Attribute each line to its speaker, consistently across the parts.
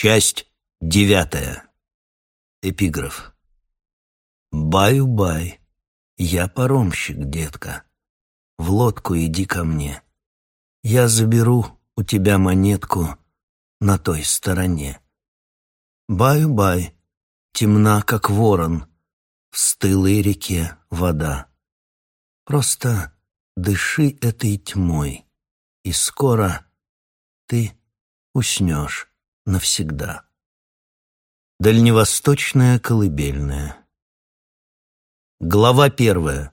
Speaker 1: Часть девятая. Эпиграф. Баю-бай, я паромщик, детка. В лодку иди ко мне. Я заберу у тебя монетку на той стороне. Баю-бай, темна, как ворон, в стылой реке вода. Просто дыши этой тьмой, и скоро ты уснешь навсегда. Дальневосточная колыбельная. Глава первая.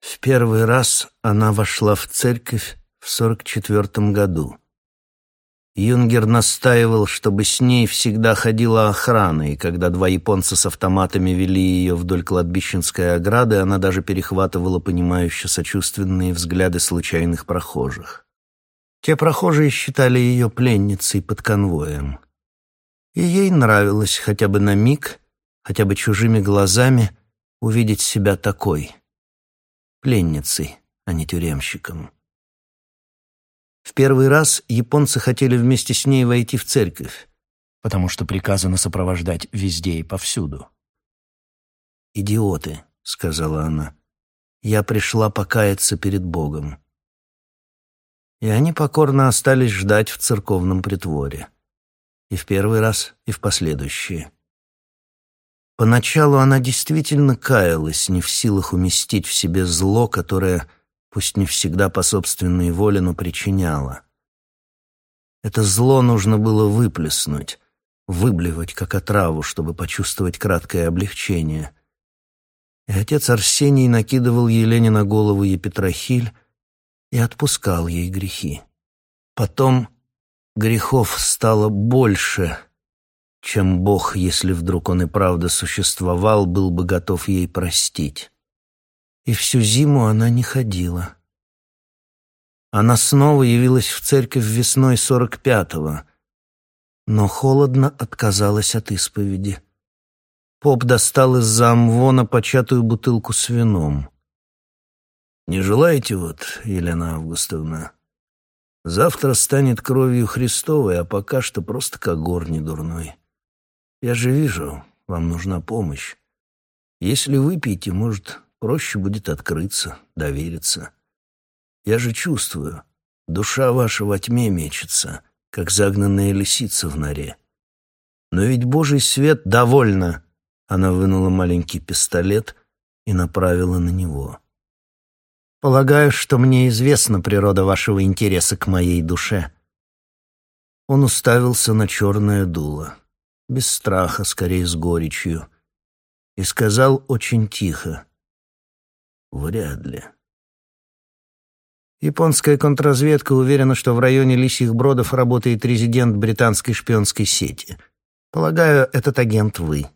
Speaker 1: В первый раз она вошла в церковь в сорок четвертом году. Юнгер настаивал, чтобы с ней всегда ходила охрана, и когда два японца с автоматами вели ее вдоль кладбищенской ограды, она даже перехватывала понимающе сочувственные взгляды случайных прохожих. Те прохожие считали ее пленницей под конвоем. И ей нравилось хотя бы на миг, хотя бы чужими глазами увидеть себя такой, пленницей, а не тюремщиком. В первый раз японцы хотели вместе с ней войти в церковь, потому что приказано сопровождать везде и повсюду. «Идиоты», — сказала она, — «я пришла покаяться перед Богом». И они покорно остались ждать в церковном притворе. И в первый раз, и в последующие. Поначалу она действительно каялась, не в силах уместить в себе зло, которое пусть не всегда по собственной воле, но причиняла. Это зло нужно было выплеснуть, выблевать как отраву, чтобы почувствовать краткое облегчение. И отец Арсений накидывал Елене на голову епитрахиль и отпускал ей грехи. Потом грехов стало больше, чем Бог, если вдруг он и правда существовал, был бы готов ей простить и всю зиму она не ходила. Она снова явилась в церковь весной сорок пятого, но холодно отказалась от исповеди. Поп достал из-за амвона початую бутылку с вином. «Не желаете вот, Елена Августовна? Завтра станет кровью Христовой, а пока что просто когор недурной. Я же вижу, вам нужна помощь. Если выпьете, может, проще будет открыться, довериться. Я же чувствую, душа ваша во тьме мечется, как загнанная лисица в норе. Но ведь Божий свет довольно. Она вынула маленький пистолет и направила на него. Полагаю, что мне известна природа вашего интереса к моей душе. Он уставился на черное дуло, без страха, скорее с горечью, и сказал очень тихо: Вряд ли. Японская контрразведка уверена, что в районе Лисьих Бродов работает резидент британской шпионской сети. Полагаю, этот агент вы.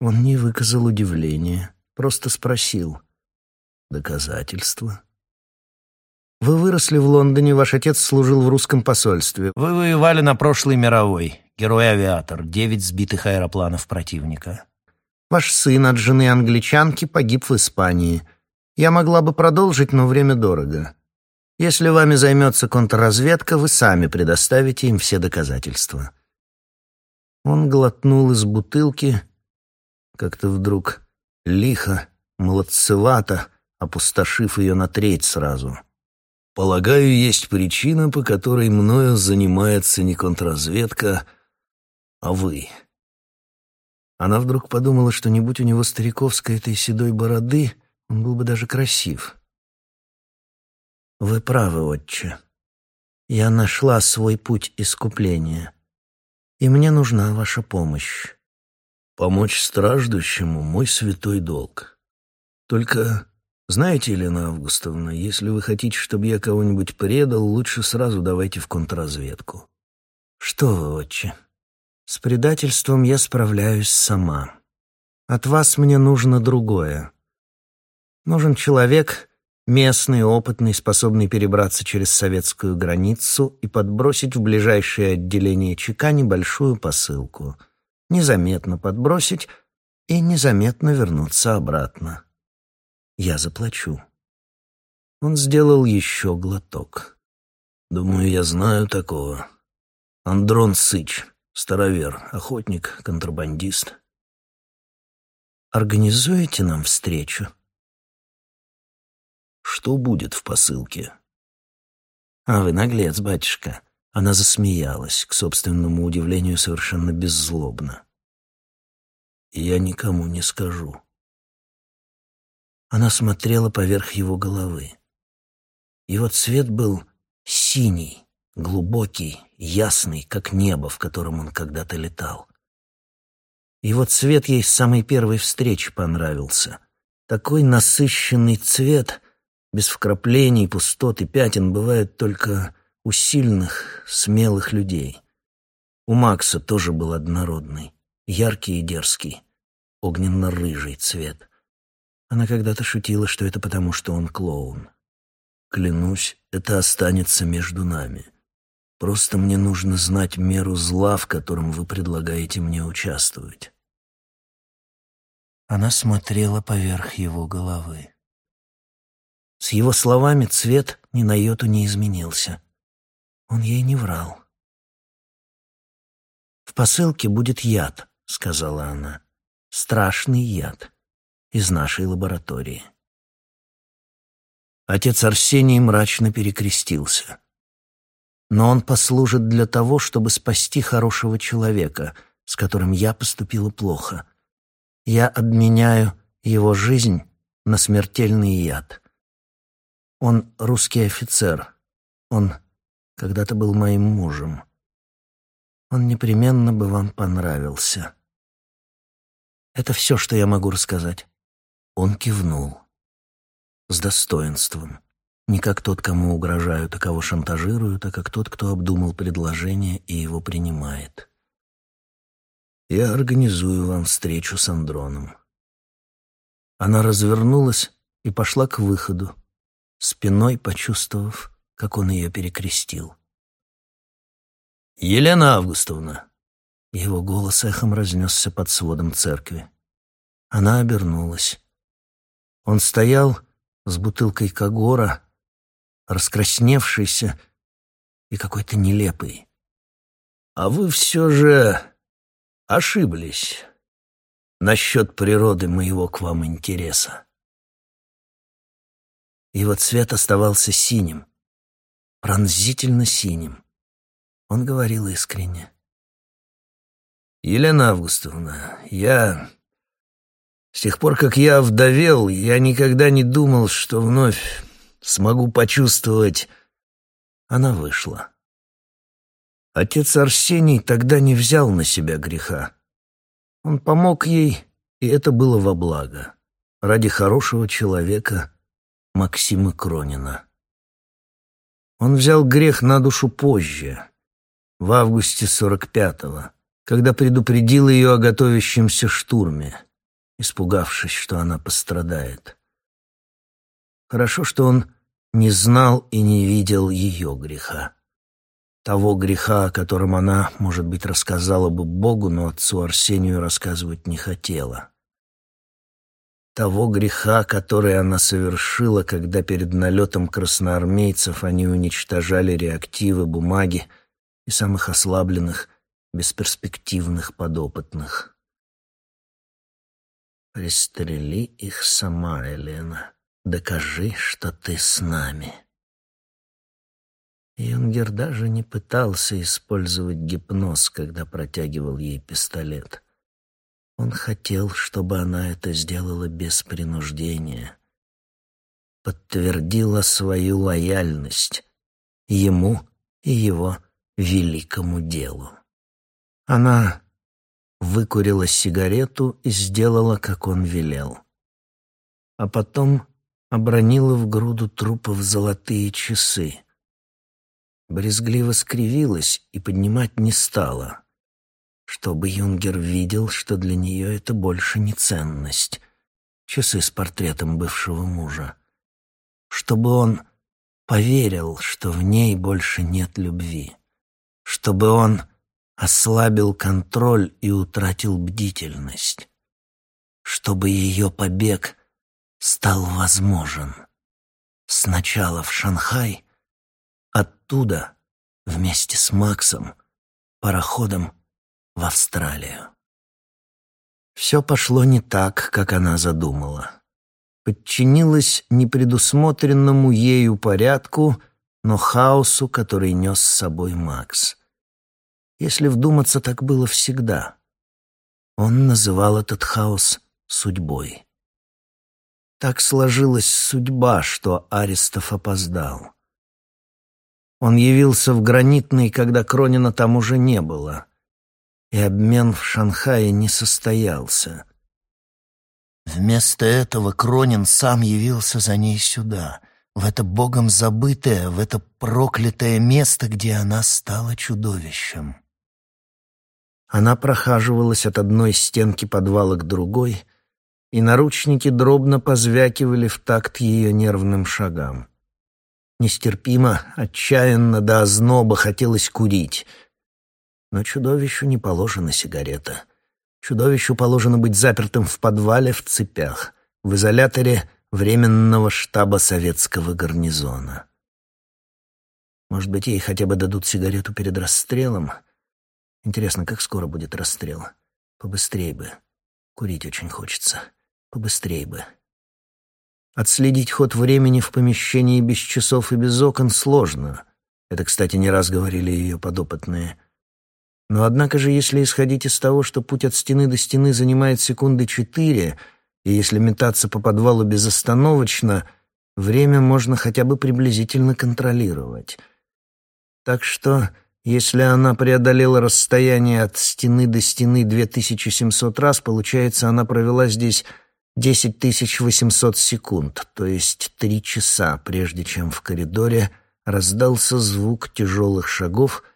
Speaker 1: Он не выказал удивления, просто спросил. Доказательства? Вы выросли в Лондоне, ваш отец служил в русском посольстве. Вы воевали на прошлой мировой. Герой-авиатор, девять сбитых аэропланов противника. Ваш сын от жены англичанки погиб в Испании. Я могла бы продолжить, но время дорого. Если вами займется контрразведка, вы сами предоставите им все доказательства». Он глотнул из бутылки, как-то вдруг лихо, молодцевато, опустошив ее на треть сразу. «Полагаю, есть причина, по которой мною занимается не контрразведка, а вы». Она вдруг подумала, что не будь у него стариковской этой седой бороды, он был бы даже красив. «Вы правы, отче. Я нашла свой путь искупления, и мне нужна ваша помощь». «Помочь страждущему — мой святой долг. Только, знаете, Елена Августовна, если вы хотите, чтобы я кого-нибудь предал, лучше сразу давайте в контрразведку». «Что вы, отче?» С предательством я справляюсь сама. От вас мне нужно другое. Нужен человек, Местный, опытный, способный перебраться через советскую границу и подбросить в ближайшее отделение ЧК небольшую посылку. Незаметно подбросить и незаметно вернуться обратно. Я заплачу. Он сделал еще глоток. Думаю, я знаю такого. Андрон Сыч, старовер, охотник, контрабандист. Организуете нам встречу? Что будет в посылке? А вы наглец, батюшка. Она засмеялась, к собственному удивлению совершенно беззлобно. Я никому не скажу. Она смотрела поверх его головы. Его цвет был синий, глубокий, ясный, как небо, в котором он когда-то летал. Его цвет ей с самой первой встречи понравился. Такой насыщенный цвет, без вкраплений, пустот и пятен бывает только у сильных, смелых людей. У Макса тоже был однородный, яркий и дерзкий, огненно-рыжий цвет. Она когда-то шутила, что это потому, что он клоун. Клянусь, это останется между нами. Просто мне нужно знать меру зла, в котором вы предлагаете мне участвовать. Она смотрела поверх его головы. С его словами цвет ни на йоту не изменился. Он ей не врал. «В посылке будет яд», — сказала она. «Страшный яд. Из нашей лаборатории». Отец Арсений мрачно перекрестился. «Но он послужит для того, чтобы спасти хорошего человека, с которым я поступила плохо. Я обменяю его жизнь на смертельный яд. Он русский офицер. Он когда-то был моим мужем. Он непременно бы вам понравился. Это все, что я могу рассказать. Он кивнул. С достоинством. Не как тот, кому угрожают, а кого шантажируют, а как тот, кто обдумал предложение и его принимает. Я организую вам встречу с Андроном. Она развернулась и пошла к выходу, спиной почувствовав, как он ее перекрестил. «Елена Августовна!» Его голос эхом разнесся под сводом церкви. Она обернулась. Он стоял с бутылкой Кагора, раскрасневшийся и какой-то нелепый. «А вы все же ошиблись насчет природы моего к вам интереса». Его цвет оставался синим, пронзительно синим. Он говорил искренне. «Елена Августовна, я... С тех пор, как я вдовел, я никогда не думал, что вновь смогу почувствовать...» Она вышла. Отец Арсений тогда не взял на себя греха. Он помог ей, и это было во благо. Ради хорошего человека — Максима Кронина. Он взял грех на душу позже, в августе 45-го, когда предупредил ее о готовящемся штурме, испугавшись, что она пострадает. Хорошо, что он не знал и не видел ее греха. Того греха, о котором она, может быть, рассказала бы Богу, но отцу Арсению рассказывать не хотела того греха, который она совершила, когда перед налетом красноармейцев они уничтожали реактивы, бумаги и самых ослабленных, бесперспективных подопытных. «Пристрели их сама, Елена. Докажи, что ты с нами». Юнгер даже не пытался использовать гипноз, когда протягивал ей пистолет. Он хотел, чтобы она это сделала без принуждения. Подтвердила свою лояльность ему и его великому делу. Она выкурила сигарету и сделала, как он велел. А потом обронила в груду трупов золотые часы. Брезгливо скривилась и поднимать не стала чтобы Юнгер видел, что для нее это больше не ценность. Часы с портретом бывшего мужа. чтобы он поверил, что в ней больше нет любви, чтобы он ослабил контроль и утратил бдительность, чтобы ее побег стал возможен. Сначала в Шанхай, оттуда вместе с Максом пароходом в Австралию. Все пошло не так, как она задумала. Подчинилась непредусмотренному ею порядку, но хаосу, который нес с собой Макс. Если вдуматься, так было всегда. Он называл этот хаос судьбой. Так сложилась судьба, что Аристов опоздал. Он явился в Гранитный, когда Кронина там уже не было и обмен в Шанхае не состоялся. Вместо этого Кронин сам явился за ней сюда, в это богом забытое, в это проклятое место, где она стала чудовищем. Она прохаживалась от одной стенки подвала к другой, и наручники дробно позвякивали в такт ее нервным шагам. Нестерпимо, отчаянно до озноба хотелось курить — но чудовищу не положена сигарета. Чудовищу положено быть запертым в подвале в цепях, в изоляторе временного штаба советского гарнизона. Может быть, ей хотя бы дадут сигарету перед расстрелом? Интересно, как скоро будет расстрел? Побыстрей бы. Курить очень хочется. Побыстрей бы. Отследить ход времени в помещении без часов и без окон сложно. Это, кстати, не раз говорили ее подопытные. Но однако же, если исходить из того, что путь от стены до стены занимает секунды четыре, и если метаться по подвалу безостановочно, время можно хотя бы приблизительно контролировать. Так что, если она преодолела расстояние от стены до стены 2700 раз, получается, она провела здесь 10800 секунд, то есть три часа, прежде чем в коридоре раздался звук тяжелых шагов —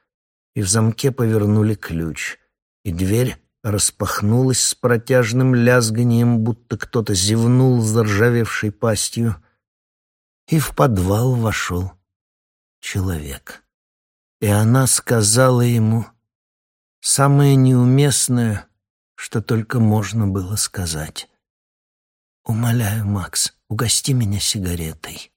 Speaker 1: и в замке повернули ключ, и дверь распахнулась с протяжным лязганием, будто кто-то зевнул заржавевшей пастью, и в подвал вошел человек. И она сказала ему самое неуместное, что только можно было сказать. «Умоляю, Макс, угости меня сигаретой».